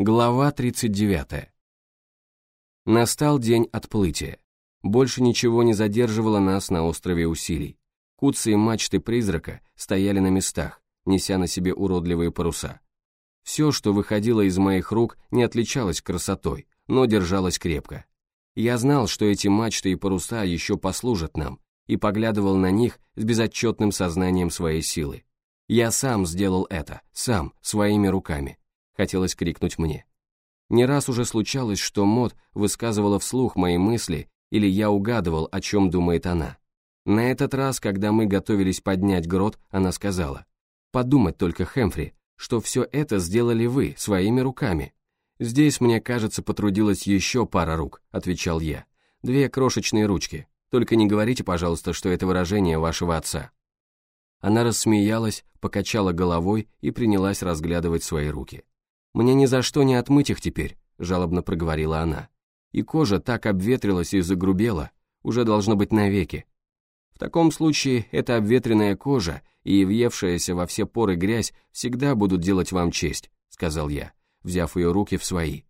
Глава 39. Настал день отплытия. Больше ничего не задерживало нас на острове усилий. Куцы и мачты призрака стояли на местах, неся на себе уродливые паруса. Все, что выходило из моих рук, не отличалось красотой, но держалось крепко. Я знал, что эти мачты и паруса еще послужат нам, и поглядывал на них с безотчетным сознанием своей силы. Я сам сделал это, сам, своими руками хотелось крикнуть мне. Не раз уже случалось, что Мод высказывала вслух мои мысли, или я угадывал, о чем думает она. На этот раз, когда мы готовились поднять грот, она сказала, «Подумать только, Хэмфри, что все это сделали вы, своими руками». «Здесь, мне кажется, потрудилась еще пара рук», — отвечал я. «Две крошечные ручки. Только не говорите, пожалуйста, что это выражение вашего отца». Она рассмеялась, покачала головой и принялась разглядывать свои руки. «Мне ни за что не отмыть их теперь», — жалобно проговорила она. «И кожа так обветрилась и загрубела, уже должно быть навеки. В таком случае эта обветренная кожа и въевшаяся во все поры грязь всегда будут делать вам честь», — сказал я, взяв ее руки в свои.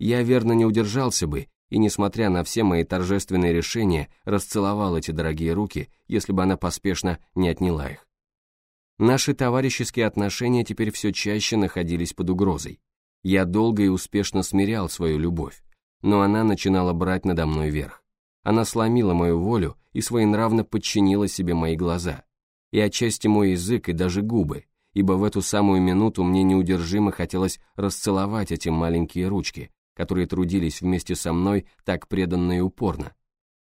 Я верно не удержался бы, и, несмотря на все мои торжественные решения, расцеловал эти дорогие руки, если бы она поспешно не отняла их. Наши товарищеские отношения теперь все чаще находились под угрозой. Я долго и успешно смирял свою любовь, но она начинала брать надо мной верх. Она сломила мою волю и своенравно подчинила себе мои глаза, и отчасти мой язык и даже губы, ибо в эту самую минуту мне неудержимо хотелось расцеловать эти маленькие ручки, которые трудились вместе со мной так преданно и упорно.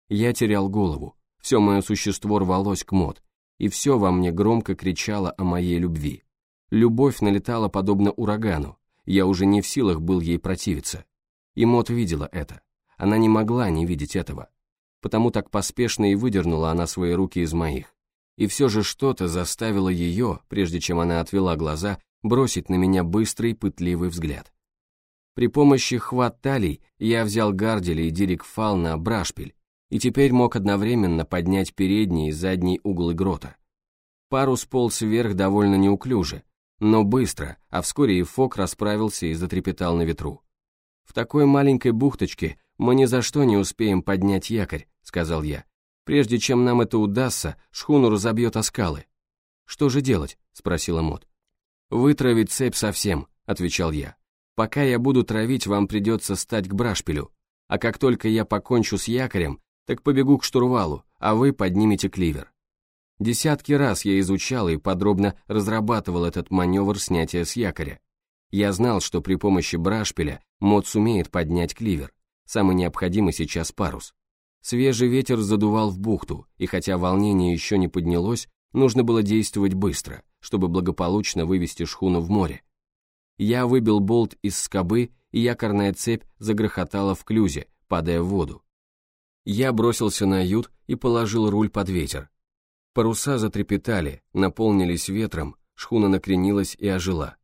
Я терял голову, все мое существо рвалось к мод, и все во мне громко кричало о моей любви. Любовь налетала подобно урагану, я уже не в силах был ей противиться. И Мот видела это. Она не могла не видеть этого. Потому так поспешно и выдернула она свои руки из моих. И все же что-то заставило ее, прежде чем она отвела глаза, бросить на меня быстрый, пытливый взгляд. При помощи хват талий я взял Гардели и Дирик Фал на брашпиль, и теперь мог одновременно поднять передний и задний углы грота. Парус полз вверх довольно неуклюже, но быстро, а вскоре и Фок расправился и затрепетал на ветру. «В такой маленькой бухточке мы ни за что не успеем поднять якорь», — сказал я. «Прежде чем нам это удастся, шхуну разобьет о скалы». «Что же делать?» — спросила Мот. «Вытравить цепь совсем», — отвечал я. «Пока я буду травить, вам придется стать к брашпилю, а как только я покончу с якорем, так побегу к штурвалу, а вы поднимете кливер. Десятки раз я изучал и подробно разрабатывал этот маневр снятия с якоря. Я знал, что при помощи брашпиля мод сумеет поднять кливер, самый необходимый сейчас парус. Свежий ветер задувал в бухту, и хотя волнение еще не поднялось, нужно было действовать быстро, чтобы благополучно вывести шхуну в море. Я выбил болт из скобы, и якорная цепь загрохотала в клюзе, падая в воду. Я бросился на ют и положил руль под ветер. Паруса затрепетали, наполнились ветром, шхуна накренилась и ожила.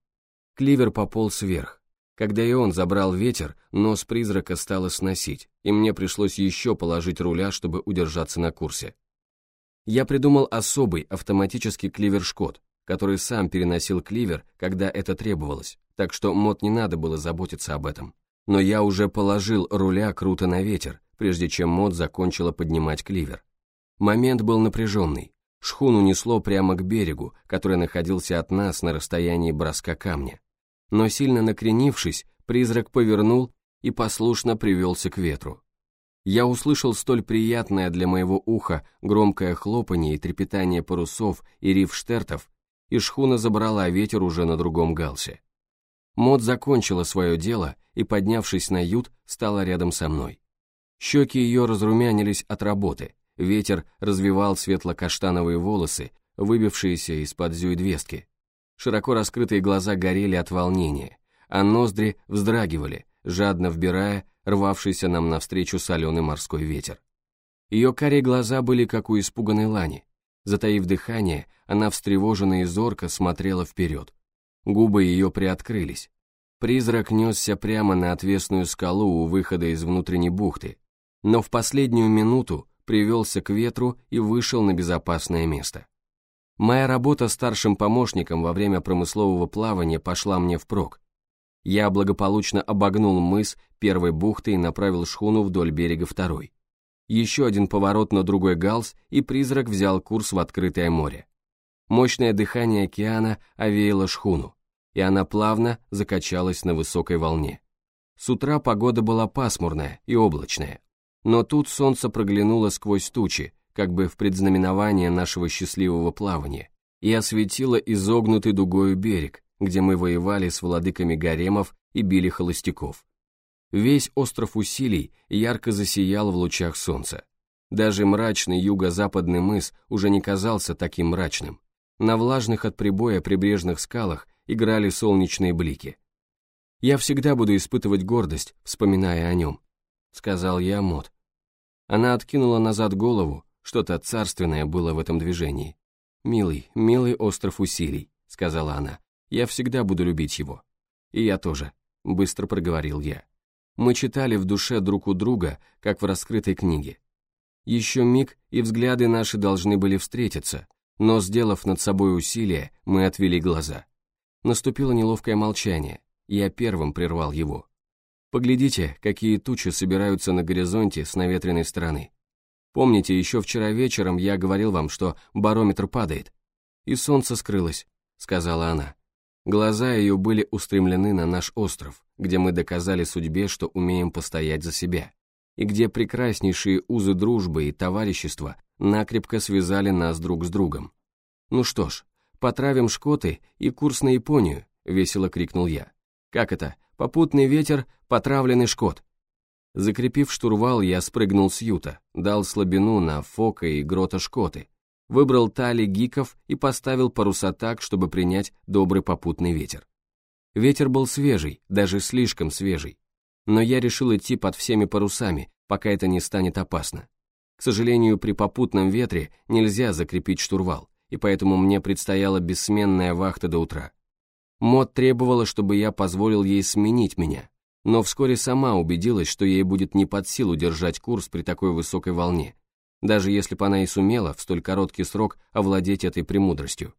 Кливер пополз вверх. Когда и он забрал ветер, нос призрака стало сносить, и мне пришлось еще положить руля, чтобы удержаться на курсе. Я придумал особый автоматический кливер-шкот, который сам переносил кливер, когда это требовалось, так что мод не надо было заботиться об этом. Но я уже положил руля круто на ветер, прежде чем Мод закончила поднимать кливер. Момент был напряженный. Шхуну несло прямо к берегу, который находился от нас на расстоянии броска камня. Но сильно накренившись, призрак повернул и послушно привелся к ветру. Я услышал столь приятное для моего уха громкое хлопанье и трепетание парусов и рифштертов, и шхуна забрала ветер уже на другом галсе. Мод закончила свое дело и, поднявшись на ют, стала рядом со мной. Щеки ее разрумянились от работы, ветер развивал светло-каштановые волосы, выбившиеся из-под зюидвестки. Широко раскрытые глаза горели от волнения, а ноздри вздрагивали, жадно вбирая рвавшийся нам навстречу соленый морской ветер. Ее карие глаза были как у испуганной лани. Затаив дыхание, она встревоженно и зорко смотрела вперед. Губы ее приоткрылись. Призрак несся прямо на отвесную скалу у выхода из внутренней бухты, но в последнюю минуту привелся к ветру и вышел на безопасное место. Моя работа старшим помощником во время промыслового плавания пошла мне впрок. Я благополучно обогнул мыс первой бухты и направил шхуну вдоль берега второй. Еще один поворот на другой галс, и призрак взял курс в открытое море. Мощное дыхание океана овеяло шхуну, и она плавно закачалась на высокой волне. С утра погода была пасмурная и облачная, но тут солнце проглянуло сквозь тучи, как бы в предзнаменование нашего счастливого плавания, и осветило изогнутый дугою берег, где мы воевали с владыками гаремов и били холостяков. Весь остров усилий ярко засиял в лучах солнца. Даже мрачный юго-западный мыс уже не казался таким мрачным. На влажных от прибоя прибрежных скалах играли солнечные блики. «Я всегда буду испытывать гордость, вспоминая о нем», — сказал я Мот. Она откинула назад голову, что-то царственное было в этом движении. «Милый, милый остров усилий», — сказала она. «Я всегда буду любить его». «И я тоже», — быстро проговорил я. Мы читали в душе друг у друга, как в раскрытой книге. Еще миг, и взгляды наши должны были встретиться, но, сделав над собой усилие, мы отвели глаза. Наступило неловкое молчание, я первым прервал его. Поглядите, какие тучи собираются на горизонте с наветренной стороны. Помните, еще вчера вечером я говорил вам, что барометр падает. И солнце скрылось, сказала она. Глаза ее были устремлены на наш остров, где мы доказали судьбе, что умеем постоять за себя, и где прекраснейшие узы дружбы и товарищества накрепко связали нас друг с другом. Ну что ж, потравим шкоты и курс на Японию, весело крикнул я. Как это? Попутный ветер, потравленный шкот. Закрепив штурвал, я спрыгнул с юта, дал слабину на фока и грота шкоты, выбрал тали гиков и поставил паруса так, чтобы принять добрый попутный ветер. Ветер был свежий, даже слишком свежий. Но я решил идти под всеми парусами, пока это не станет опасно. К сожалению, при попутном ветре нельзя закрепить штурвал, и поэтому мне предстояла бессменная вахта до утра. Мод требовала, чтобы я позволил ей сменить меня, но вскоре сама убедилась, что ей будет не под силу держать курс при такой высокой волне, даже если бы она и сумела в столь короткий срок овладеть этой премудростью.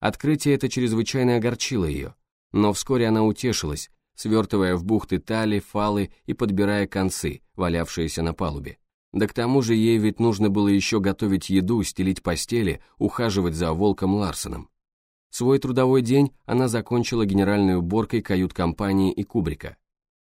Открытие это чрезвычайно огорчило ее, но вскоре она утешилась, свертывая в бухты тали, фалы и подбирая концы, валявшиеся на палубе. Да к тому же ей ведь нужно было еще готовить еду, стелить постели, ухаживать за волком Ларсоном. Свой трудовой день она закончила генеральной уборкой кают-компании и кубрика.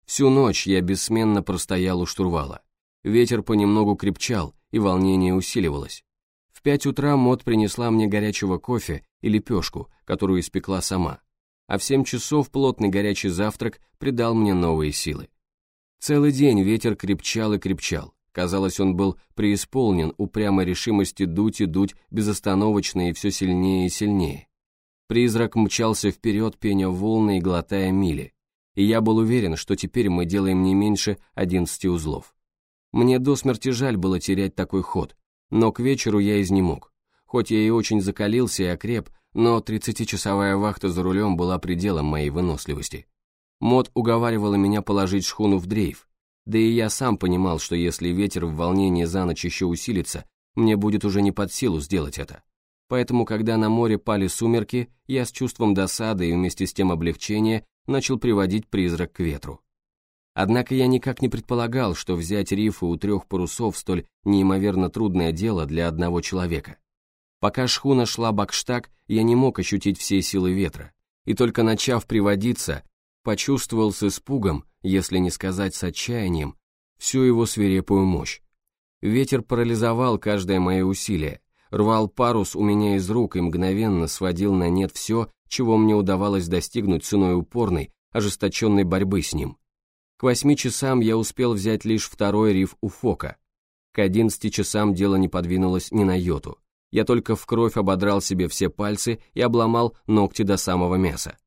Всю ночь я бессменно простоял у штурвала. Ветер понемногу крепчал, и волнение усиливалось. В пять утра Мот принесла мне горячего кофе и лепешку, которую испекла сама. А в семь часов плотный горячий завтрак придал мне новые силы. Целый день ветер крепчал и крепчал. Казалось, он был преисполнен упрямой решимости дуть и дуть безостановочно и все сильнее и сильнее. Призрак мчался вперед, пеня волны и глотая мили и я был уверен, что теперь мы делаем не меньше 11 узлов. Мне до смерти жаль было терять такой ход, но к вечеру я изнемог. Хоть я и очень закалился и окреп, но 30-часовая вахта за рулем была пределом моей выносливости. Мод уговаривала меня положить шхуну в дрейф, да и я сам понимал, что если ветер в волнении за ночь еще усилится, мне будет уже не под силу сделать это. Поэтому, когда на море пали сумерки, я с чувством досады и вместе с тем облегчения начал приводить призрак к ветру. Однако я никак не предполагал, что взять рифы у трех парусов столь неимоверно трудное дело для одного человека. Пока шхуна шла бакштаг, я не мог ощутить всей силы ветра, и только начав приводиться, почувствовал с испугом, если не сказать с отчаянием, всю его свирепую мощь. Ветер парализовал каждое мое усилие, рвал парус у меня из рук и мгновенно сводил на нет все, чего мне удавалось достигнуть ценой упорной, ожесточенной борьбы с ним. К восьми часам я успел взять лишь второй риф у Фока. К одиннадцати часам дело не подвинулось ни на йоту. Я только в кровь ободрал себе все пальцы и обломал ногти до самого мяса.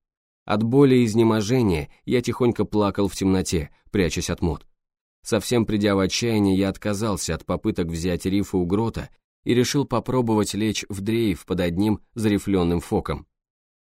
От боли и изнеможения я тихонько плакал в темноте, прячась от мод. Совсем придя в отчаяние, я отказался от попыток взять рифы у грота и решил попробовать лечь в дрейф под одним зарифленным фоком.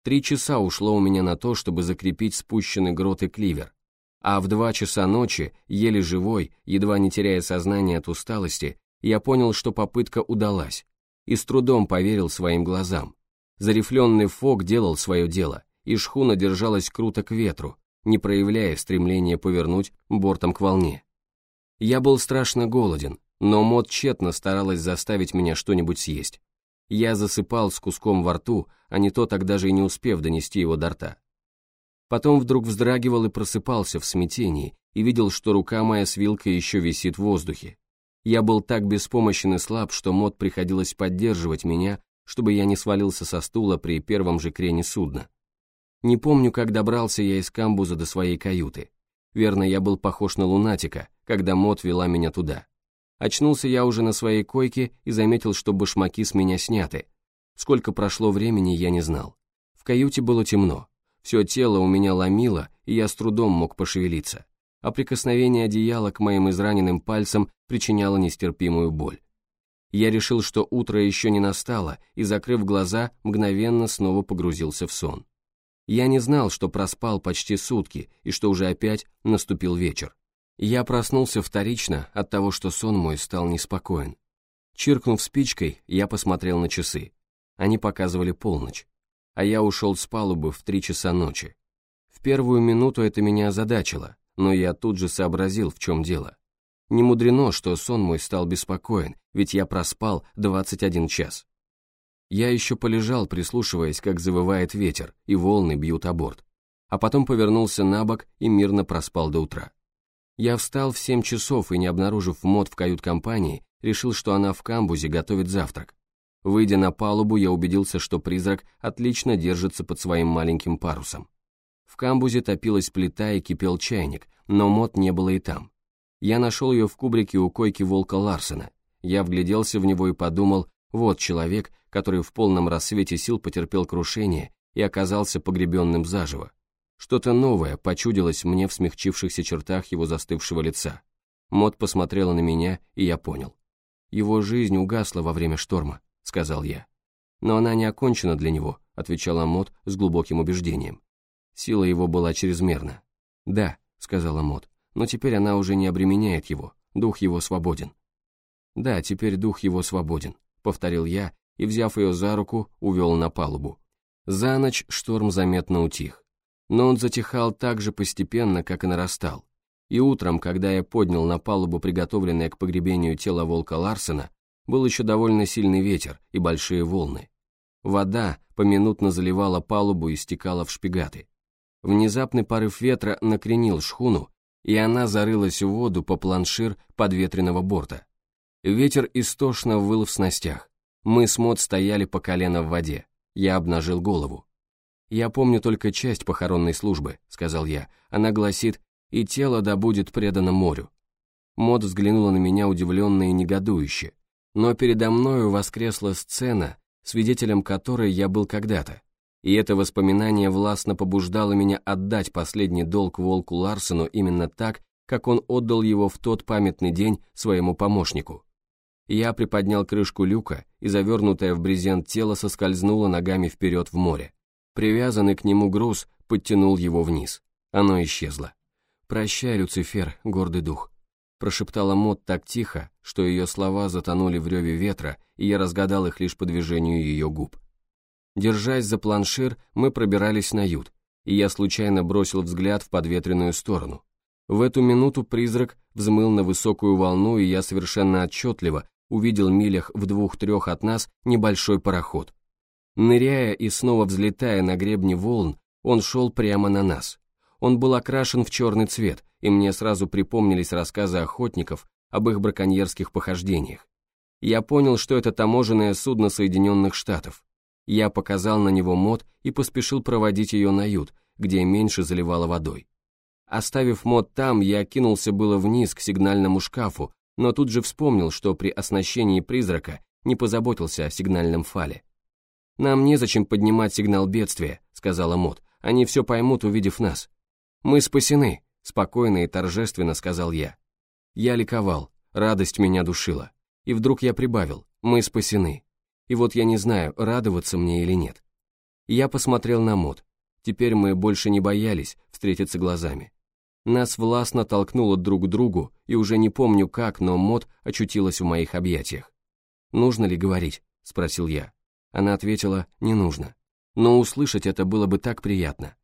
Три часа ушло у меня на то, чтобы закрепить спущенный грот и кливер, а в два часа ночи, еле живой, едва не теряя сознание от усталости, я понял, что попытка удалась, и с трудом поверил своим глазам. Зарифленный фок делал свое дело, и шхуна держалась круто к ветру, не проявляя стремления повернуть бортом к волне. Я был страшно голоден, но Мот тщетно старалась заставить меня что-нибудь съесть. Я засыпал с куском во рту, а не то так даже и не успев донести его до рта. Потом вдруг вздрагивал и просыпался в смятении и видел, что рука моя с вилкой еще висит в воздухе. Я был так беспомощен и слаб, что Мот приходилось поддерживать меня, чтобы я не свалился со стула при первом же крене судна. Не помню, как добрался я из камбуза до своей каюты. Верно, я был похож на лунатика, когда Мот вела меня туда. Очнулся я уже на своей койке и заметил, что башмаки с меня сняты. Сколько прошло времени, я не знал. В каюте было темно. Все тело у меня ломило, и я с трудом мог пошевелиться. А прикосновение одеяла к моим израненным пальцам причиняло нестерпимую боль. Я решил, что утро еще не настало, и, закрыв глаза, мгновенно снова погрузился в сон. Я не знал, что проспал почти сутки, и что уже опять наступил вечер. Я проснулся вторично от того, что сон мой стал неспокоен. Чиркнув спичкой, я посмотрел на часы. Они показывали полночь. А я ушел с палубы в три часа ночи. В первую минуту это меня озадачило, но я тут же сообразил, в чем дело. Не мудрено, что сон мой стал беспокоен, ведь я проспал 21 час. Я еще полежал, прислушиваясь, как завывает ветер, и волны бьют о борт. А потом повернулся на бок и мирно проспал до утра. Я встал в семь часов и, не обнаружив мод в кают-компании, решил, что она в камбузе готовит завтрак. Выйдя на палубу, я убедился, что призрак отлично держится под своим маленьким парусом. В камбузе топилась плита и кипел чайник, но мод не было и там. Я нашел ее в кубрике у койки волка Ларсена. Я вгляделся в него и подумал, вот человек, который в полном рассвете сил потерпел крушение и оказался погребенным заживо. Что-то новое почудилось мне в смягчившихся чертах его застывшего лица. Мот посмотрела на меня, и я понял. «Его жизнь угасла во время шторма», — сказал я. «Но она не окончена для него», — отвечала Мот с глубоким убеждением. Сила его была чрезмерна. «Да», — сказала Мот, — «но теперь она уже не обременяет его, дух его свободен». «Да, теперь дух его свободен», — повторил я, и, взяв ее за руку, увел на палубу. За ночь шторм заметно утих но он затихал так же постепенно, как и нарастал. И утром, когда я поднял на палубу приготовленное к погребению тело волка Ларсена, был еще довольно сильный ветер и большие волны. Вода поминутно заливала палубу и стекала в шпигаты. Внезапный порыв ветра накренил шхуну, и она зарылась в воду по планшир подветренного борта. Ветер истошно выл в снастях. Мы с Мот стояли по колено в воде. Я обнажил голову. «Я помню только часть похоронной службы», — сказал я. Она гласит «И тело да будет предано морю». Мод взглянула на меня удивленно и негодующе. Но передо мною воскресла сцена, свидетелем которой я был когда-то. И это воспоминание властно побуждало меня отдать последний долг волку Ларсену именно так, как он отдал его в тот памятный день своему помощнику. Я приподнял крышку люка, и завернутое в брезент тело соскользнуло ногами вперед в море. Привязанный к нему груз подтянул его вниз. Оно исчезло. «Прощай, Люцифер, гордый дух», прошептала Мот так тихо, что ее слова затонули в реве ветра, и я разгадал их лишь по движению ее губ. Держась за планшир, мы пробирались на ют, и я случайно бросил взгляд в подветренную сторону. В эту минуту призрак взмыл на высокую волну, и я совершенно отчетливо увидел милях в двух-трех от нас небольшой пароход. Ныряя и снова взлетая на гребне волн, он шел прямо на нас. Он был окрашен в черный цвет, и мне сразу припомнились рассказы охотников об их браконьерских похождениях. Я понял, что это таможенное судно Соединенных Штатов. Я показал на него мод и поспешил проводить ее на ют, где меньше заливало водой. Оставив мод там, я кинулся было вниз к сигнальному шкафу, но тут же вспомнил, что при оснащении призрака не позаботился о сигнальном фале. «Нам незачем поднимать сигнал бедствия», — сказала Мот. «Они все поймут, увидев нас». «Мы спасены», — спокойно и торжественно сказал я. Я ликовал, радость меня душила. И вдруг я прибавил «Мы спасены». И вот я не знаю, радоваться мне или нет. Я посмотрел на Мот. Теперь мы больше не боялись встретиться глазами. Нас властно толкнуло друг к другу, и уже не помню как, но Мот очутилась в моих объятиях. «Нужно ли говорить?» — спросил я. Она ответила «не нужно». Но услышать это было бы так приятно.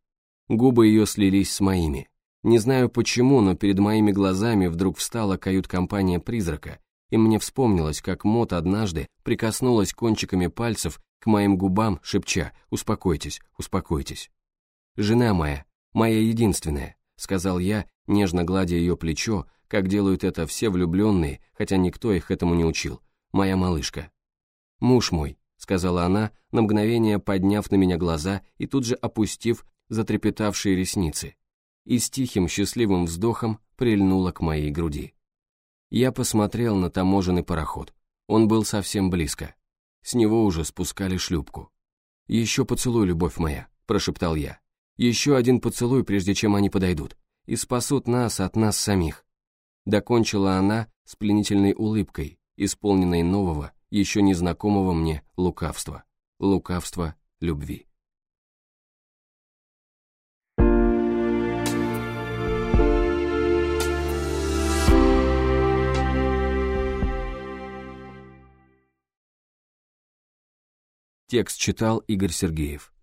Губы ее слились с моими. Не знаю почему, но перед моими глазами вдруг встала кают-компания призрака, и мне вспомнилось, как Мот однажды прикоснулась кончиками пальцев к моим губам, шепча «Успокойтесь, успокойтесь». «Жена моя, моя единственная», — сказал я, нежно гладя ее плечо, как делают это все влюбленные, хотя никто их этому не учил, моя малышка. «Муж мой», — сказала она, на мгновение подняв на меня глаза и тут же опустив затрепетавшие ресницы, и с тихим счастливым вздохом прильнула к моей груди. Я посмотрел на таможенный пароход. Он был совсем близко. С него уже спускали шлюпку. «Еще поцелуй, любовь моя», — прошептал я. «Еще один поцелуй, прежде чем они подойдут, и спасут нас от нас самих». Докончила она с пленительной улыбкой, исполненной нового, еще незнакомого мне лукавства. Лукавства любви. Текст читал Игорь Сергеев.